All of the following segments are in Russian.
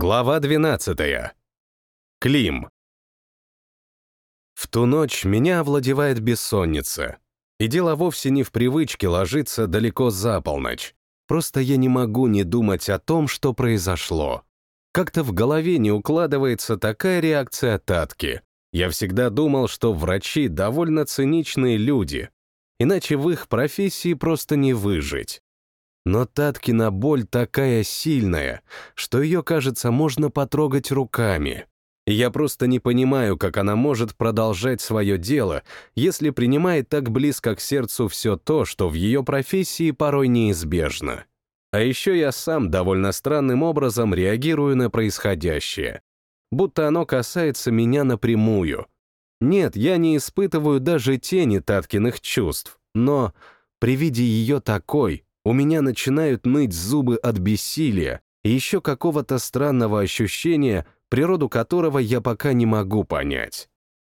Глава 12. Клим. В ту ночь меня овладевает бессонница. И дело вовсе не в привычке ложиться далеко за полночь. Просто я не могу не думать о том, что произошло. Как-то в голове не укладывается такая реакция Татки. Я всегда думал, что врачи довольно циничные люди, иначе в их профессии просто не выжить. Но Таткина боль такая сильная, что ее, кажется, можно потрогать руками. Я просто не понимаю, как она может продолжать свое дело, если принимает так близко к сердцу все то, что в ее профессии порой неизбежно. А еще я сам довольно странным образом реагирую на происходящее. Будто оно касается меня напрямую. Нет, я не испытываю даже тени Таткиных чувств, но при виде ее такой, у меня начинают ныть зубы от бессилия и еще какого-то странного ощущения, природу которого я пока не могу понять.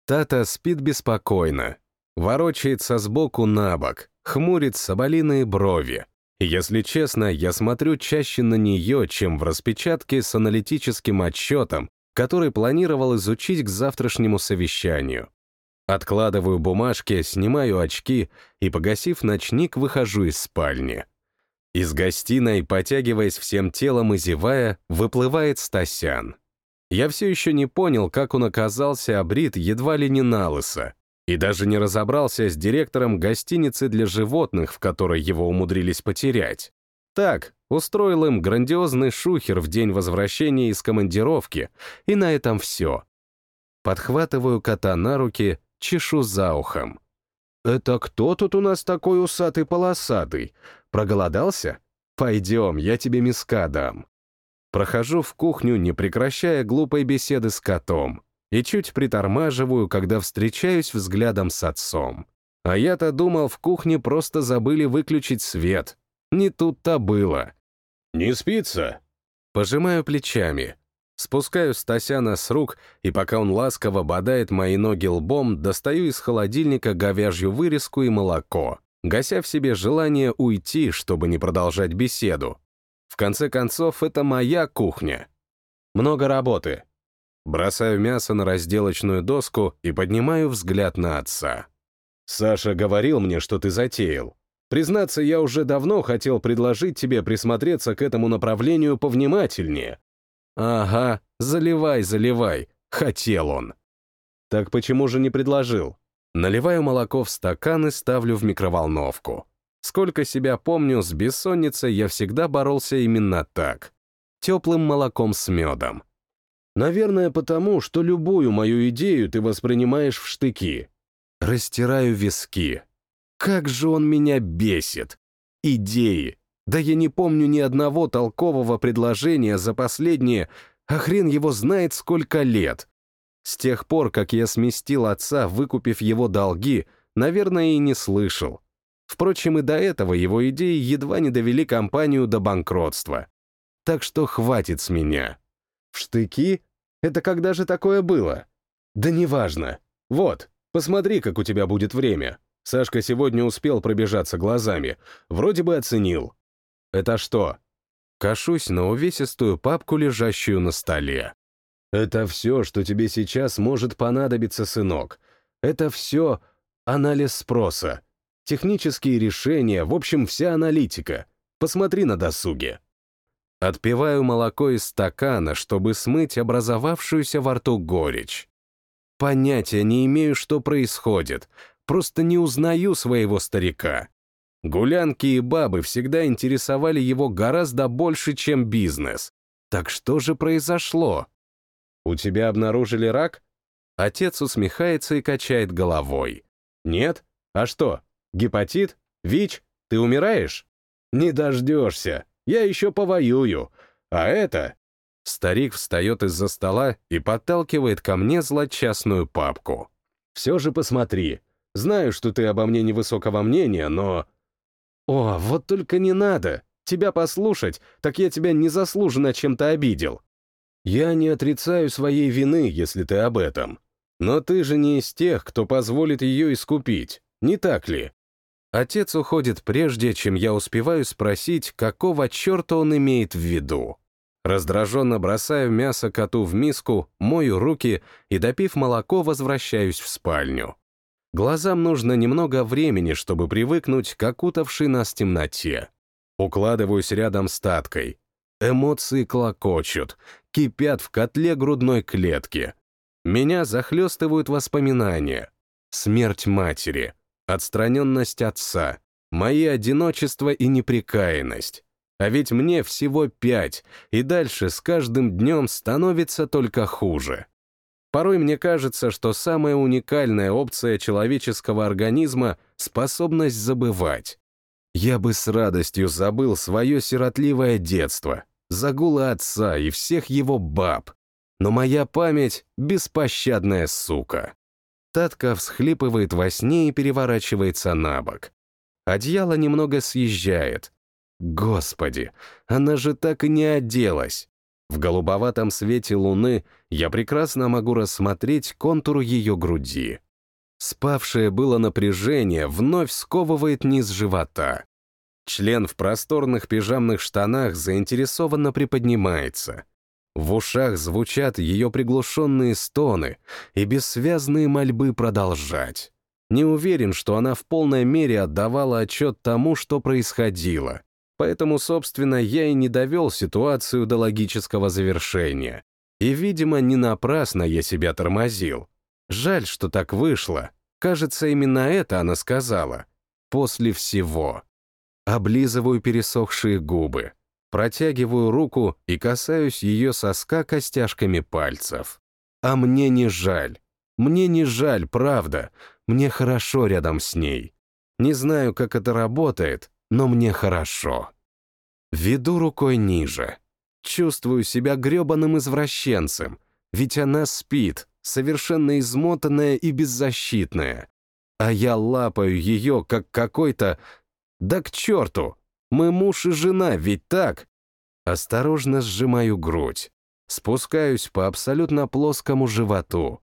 Тата спит беспокойно, ворочается сбоку на бок, хмурит соболиные брови. Если честно, я смотрю чаще на нее, чем в распечатке с аналитическим отчетом, который планировал изучить к завтрашнему совещанию. Откладываю бумажки, снимаю очки и, погасив ночник, выхожу из спальни. Из гостиной, потягиваясь всем телом и зевая, выплывает Стасян. Я все еще не понял, как он оказался обрит едва ли не на лысо, и даже не разобрался с директором гостиницы для животных, в которой его умудрились потерять. Так, устроил им грандиозный шухер в день возвращения из командировки, и на этом все. Подхватываю кота на руки, чешу за ухом. «Это кто тут у нас такой усатый-полосатый? Проголодался? Пойдем, я тебе миска дам». Прохожу в кухню, не прекращая глупой беседы с котом, и чуть притормаживаю, когда встречаюсь взглядом с отцом. А я-то думал, в кухне просто забыли выключить свет. Не тут-то было. «Не спится?» Пожимаю плечами. Спускаю Стасяна с рук, и пока он ласково бодает мои ноги лбом, достаю из холодильника говяжью вырезку и молоко гася в себе желание уйти, чтобы не продолжать беседу. В конце концов, это моя кухня. Много работы. Бросаю мясо на разделочную доску и поднимаю взгляд на отца. «Саша говорил мне, что ты затеял. Признаться, я уже давно хотел предложить тебе присмотреться к этому направлению повнимательнее». «Ага, заливай, заливай», — хотел он. «Так почему же не предложил?» Наливаю молоко в стакан и ставлю в микроволновку. Сколько себя помню, с бессонницей я всегда боролся именно так. Теплым молоком с медом. Наверное, потому, что любую мою идею ты воспринимаешь в штыки. Растираю виски. Как же он меня бесит. Идеи. Да я не помню ни одного толкового предложения за последние, а хрен его знает сколько лет. С тех пор, как я сместил отца, выкупив его долги, наверное, и не слышал. Впрочем, и до этого его идеи едва не довели компанию до банкротства. Так что хватит с меня. В штыки? Это когда же такое было? Да неважно. Вот, посмотри, как у тебя будет время. Сашка сегодня успел пробежаться глазами. Вроде бы оценил. Это что? Кашусь на увесистую папку, лежащую на столе. Это все, что тебе сейчас может понадобиться, сынок. Это все анализ спроса, технические решения, в общем, вся аналитика. Посмотри на досуге. Отпиваю молоко из стакана, чтобы смыть образовавшуюся во рту горечь. Понятия не имею, что происходит, просто не узнаю своего старика. Гулянки и бабы всегда интересовали его гораздо больше, чем бизнес. Так что же произошло? «У тебя обнаружили рак?» Отец усмехается и качает головой. «Нет? А что, гепатит? ВИЧ? Ты умираешь?» «Не дождешься. Я еще повоюю. А это...» Старик встает из-за стола и подталкивает ко мне злочастную папку. «Все же посмотри. Знаю, что ты обо мне невысокого мнения, но...» «О, вот только не надо. Тебя послушать, так я тебя незаслуженно чем-то обидел. Я не отрицаю своей вины, если ты об этом. Но ты же не из тех, кто позволит ее искупить, не так ли? Отец уходит прежде, чем я успеваю спросить, какого черта он имеет в виду. Раздраженно бросаю мясо коту в миску, мою руки и, допив молоко, возвращаюсь в спальню. Глазам нужно немного времени, чтобы привыкнуть к окутавшей нас темноте. Укладываюсь рядом с Таткой. Эмоции клокочут, кипят в котле грудной клетки. Меня захлестывают воспоминания. Смерть матери, отстраненность отца, мои одиночество и неприкаянность. А ведь мне всего пять, и дальше с каждым днем становится только хуже. Порой мне кажется, что самая уникальная опция человеческого организма — способность забывать. Я бы с радостью забыл свое сиротливое детство, загулы отца и всех его баб. Но моя память — беспощадная сука. Татка всхлипывает во сне и переворачивается на бок. Одеяло немного съезжает, Господи, она же так и не оделась. В голубоватом свете луны я прекрасно могу рассмотреть контур ее груди. Спавшее было напряжение вновь сковывает низ живота. Член в просторных пижамных штанах заинтересованно приподнимается. В ушах звучат ее приглушенные стоны и бессвязные мольбы продолжать. Не уверен, что она в полной мере отдавала отчет тому, что происходило. Поэтому, собственно, я и не довел ситуацию до логического завершения. И, видимо, не напрасно я себя тормозил. Жаль, что так вышло. Кажется, именно это она сказала. После всего. Облизываю пересохшие губы. Протягиваю руку и касаюсь ее соска костяшками пальцев. А мне не жаль. Мне не жаль, правда. Мне хорошо рядом с ней. Не знаю, как это работает, но мне хорошо. Веду рукой ниже. Чувствую себя гребаным извращенцем, ведь она спит, совершенно измотанная и беззащитная. А я лапаю ее, как какой-то... Да к черту! Мы муж и жена, ведь так? Осторожно сжимаю грудь. Спускаюсь по абсолютно плоскому животу.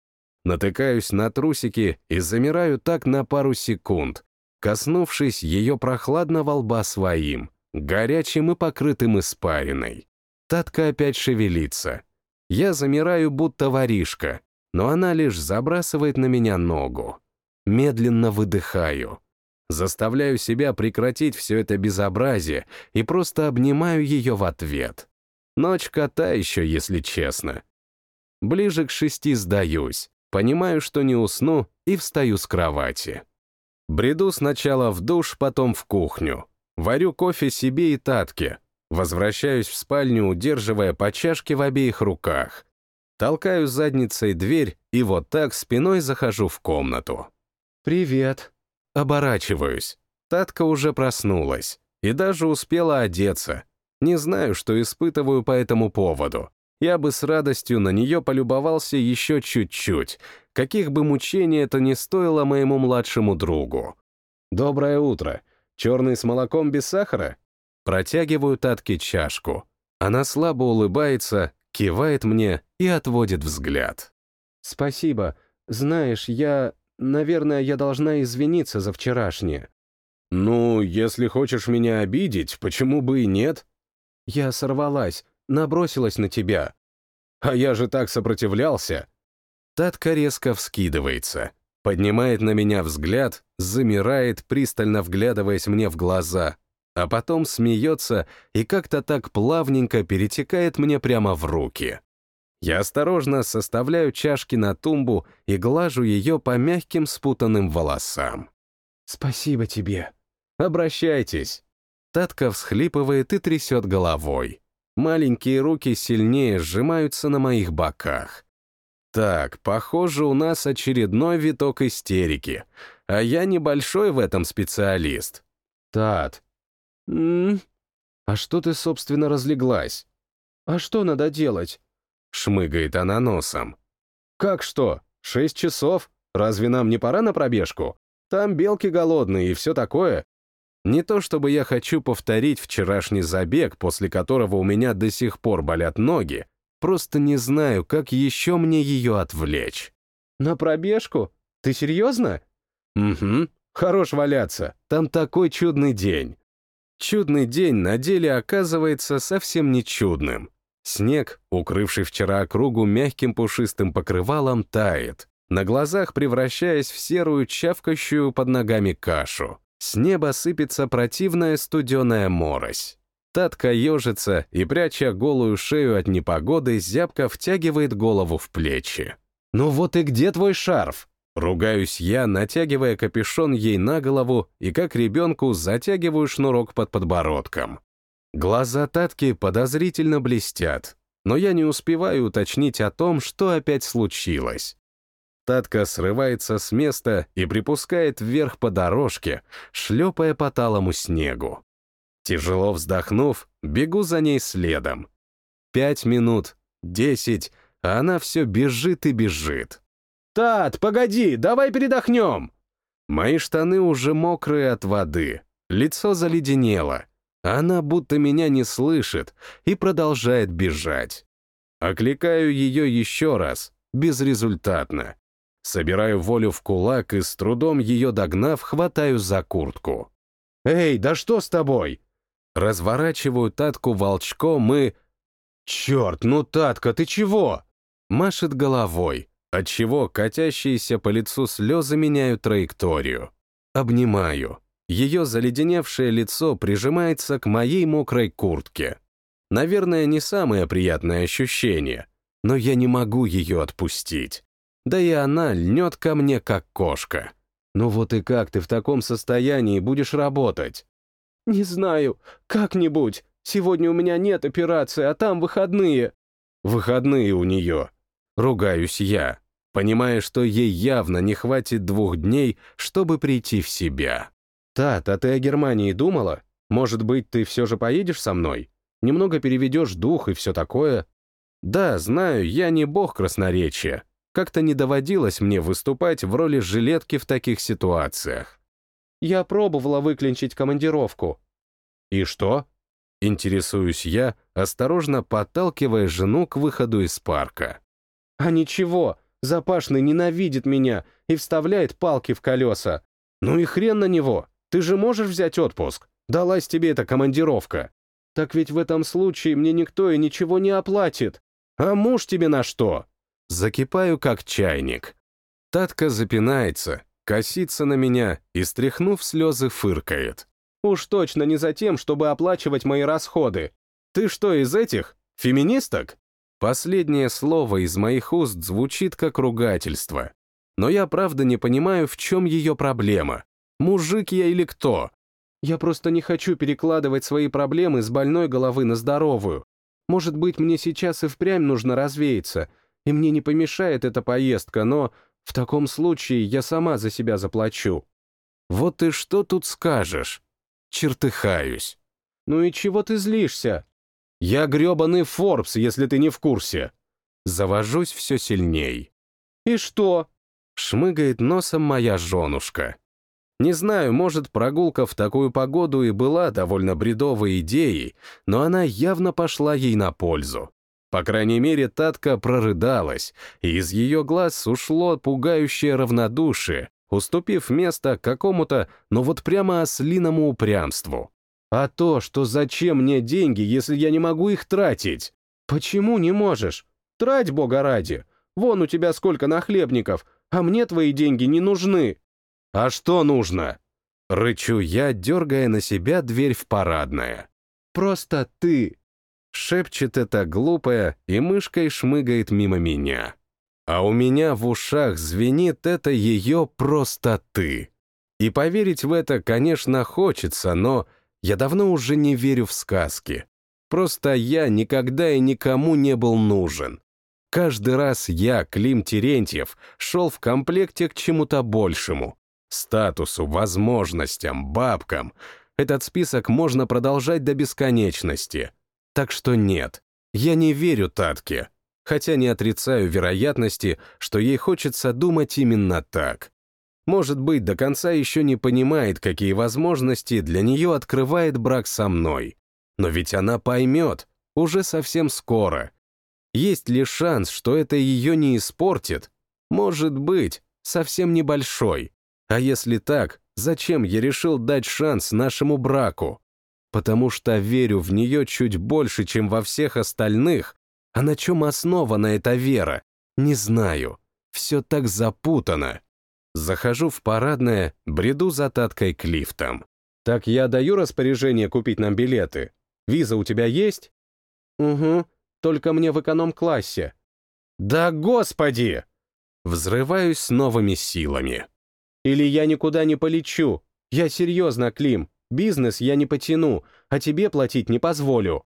Натыкаюсь на трусики и замираю так на пару секунд, коснувшись ее прохладного лба своим, горячим и покрытым испариной. Татка опять шевелится. Я замираю, будто воришка, но она лишь забрасывает на меня ногу. Медленно выдыхаю. Заставляю себя прекратить все это безобразие и просто обнимаю ее в ответ. Ночь кота еще, если честно. Ближе к шести сдаюсь, понимаю, что не усну, и встаю с кровати. Бреду сначала в душ, потом в кухню. Варю кофе себе и Татке. Возвращаюсь в спальню, удерживая по чашке в обеих руках. Толкаю задницей дверь и вот так спиной захожу в комнату. «Привет». Оборачиваюсь. Татка уже проснулась и даже успела одеться. Не знаю, что испытываю по этому поводу. Я бы с радостью на нее полюбовался еще чуть-чуть, каких бы мучений это ни стоило моему младшему другу. «Доброе утро. Черный с молоком без сахара?» Протягиваю Татке чашку. Она слабо улыбается, кивает мне и отводит взгляд. «Спасибо. Знаешь, я... Наверное, я должна извиниться за вчерашнее». «Ну, если хочешь меня обидеть, почему бы и нет?» «Я сорвалась, набросилась на тебя». «А я же так сопротивлялся». Татка резко вскидывается, поднимает на меня взгляд, замирает, пристально вглядываясь мне в глаза, а потом смеется и как-то так плавненько перетекает мне прямо в руки. Я осторожно составляю чашки на тумбу и глажу ее по мягким спутанным волосам. «Спасибо тебе». «Обращайтесь». Татка всхлипывает и трясет головой. Маленькие руки сильнее сжимаются на моих боках. Так, похоже, у нас очередной виток истерики, а я небольшой в этом специалист. Тат. М, -м а что ты, собственно, разлеглась? А что надо делать? Шмыгает она носом. Как что? Шесть часов? Разве нам не пора на пробежку? Там белки голодные и все такое. Не то чтобы я хочу повторить вчерашний забег, после которого у меня до сих пор болят ноги, Просто не знаю, как еще мне ее отвлечь. На пробежку? Ты серьезно? Угу. Хорош валяться. Там такой чудный день. Чудный день на деле оказывается совсем не чудным. Снег, укрывший вчера округу мягким пушистым покрывалом, тает, на глазах превращаясь в серую чавкающую под ногами кашу. С неба сыпется противная студеная морось. Татка ежится и, пряча голую шею от непогоды, зябко втягивает голову в плечи. «Ну вот и где твой шарф?» Ругаюсь я, натягивая капюшон ей на голову и, как ребенку, затягиваю шнурок под подбородком. Глаза Татки подозрительно блестят, но я не успеваю уточнить о том, что опять случилось. Татка срывается с места и припускает вверх по дорожке, шлепая по талому снегу. Тяжело вздохнув, бегу за ней следом. Пять минут, десять, а она все бежит и бежит. «Тат, погоди, давай передохнем!» Мои штаны уже мокрые от воды, лицо заледенело. Она будто меня не слышит и продолжает бежать. Окликаю ее еще раз, безрезультатно. Собираю волю в кулак и с трудом ее догнав, хватаю за куртку. «Эй, да что с тобой?» Разворачиваю Татку волчком и... «Черт, ну, Татка, ты чего?» Машет головой, отчего катящиеся по лицу слезы меняют траекторию. Обнимаю. Ее заледеневшее лицо прижимается к моей мокрой куртке. Наверное, не самое приятное ощущение, но я не могу ее отпустить. Да и она льнет ко мне, как кошка. Ну вот и как ты в таком состоянии будешь работать? Не знаю, как-нибудь. Сегодня у меня нет операции, а там выходные. Выходные у нее. Ругаюсь я, понимая, что ей явно не хватит двух дней, чтобы прийти в себя. «Тат, а ты о Германии думала? Может быть, ты все же поедешь со мной? Немного переведешь дух и все такое?» «Да, знаю, я не бог красноречия. Как-то не доводилось мне выступать в роли жилетки в таких ситуациях». «Я пробовала выклинчить командировку». «И что?» Интересуюсь я, осторожно подталкивая жену к выходу из парка. «А ничего, Запашный ненавидит меня и вставляет палки в колеса. Ну и хрен на него, ты же можешь взять отпуск? Далась тебе эта командировка. Так ведь в этом случае мне никто и ничего не оплатит. А муж тебе на что? Закипаю, как чайник. Татка запинается, косится на меня и, стряхнув слезы, фыркает. Уж точно не за тем, чтобы оплачивать мои расходы. Ты что, из этих? Феминисток? Последнее слово из моих уст звучит как ругательство. Но я правда не понимаю, в чем ее проблема. Мужик я или кто? Я просто не хочу перекладывать свои проблемы с больной головы на здоровую. Может быть, мне сейчас и впрямь нужно развеяться, и мне не помешает эта поездка, но в таком случае я сама за себя заплачу. Вот ты что тут скажешь? Чертыхаюсь. Ну и чего ты злишься? Я гребаный Форбс, если ты не в курсе. Завожусь все сильней. И что? Шмыгает носом моя женушка. Не знаю, может, прогулка в такую погоду и была довольно бредовой идеей, но она явно пошла ей на пользу. По крайней мере, Татка прорыдалась, и из ее глаз ушло пугающее равнодушие, уступив место какому-то, ну вот прямо ослиному упрямству. А то, что зачем мне деньги, если я не могу их тратить? Почему не можешь? Трать, бога ради. Вон у тебя сколько нахлебников, а мне твои деньги не нужны. А что нужно? Рычу я, дергая на себя дверь в парадное. Просто ты. Шепчет это глупая и мышкой шмыгает мимо меня. А у меня в ушах звенит это ее «просто ты». И поверить в это, конечно, хочется, но я давно уже не верю в сказки. Просто я никогда и никому не был нужен. Каждый раз я, Клим Терентьев, шел в комплекте к чему-то большему. Статусу, возможностям, бабкам. Этот список можно продолжать до бесконечности. Так что нет, я не верю Татке, хотя не отрицаю вероятности, что ей хочется думать именно так может быть, до конца еще не понимает, какие возможности для нее открывает брак со мной. Но ведь она поймет, уже совсем скоро. Есть ли шанс, что это ее не испортит? Может быть, совсем небольшой. А если так, зачем я решил дать шанс нашему браку? Потому что верю в нее чуть больше, чем во всех остальных, А на чем основана эта вера? Не знаю. Все так запутано. Захожу в парадное, бреду за таткой к лифтам. Так я даю распоряжение купить нам билеты. Виза у тебя есть? Угу, только мне в эконом-классе. Да господи! Взрываюсь с новыми силами. Или я никуда не полечу. Я серьезно, Клим. Бизнес я не потяну, а тебе платить не позволю.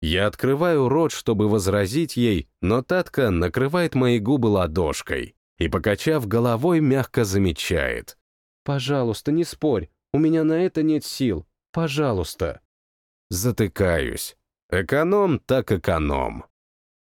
Я открываю рот, чтобы возразить ей, но Татка накрывает мои губы ладошкой и, покачав головой, мягко замечает. «Пожалуйста, не спорь, у меня на это нет сил. Пожалуйста». Затыкаюсь. Эконом так эконом.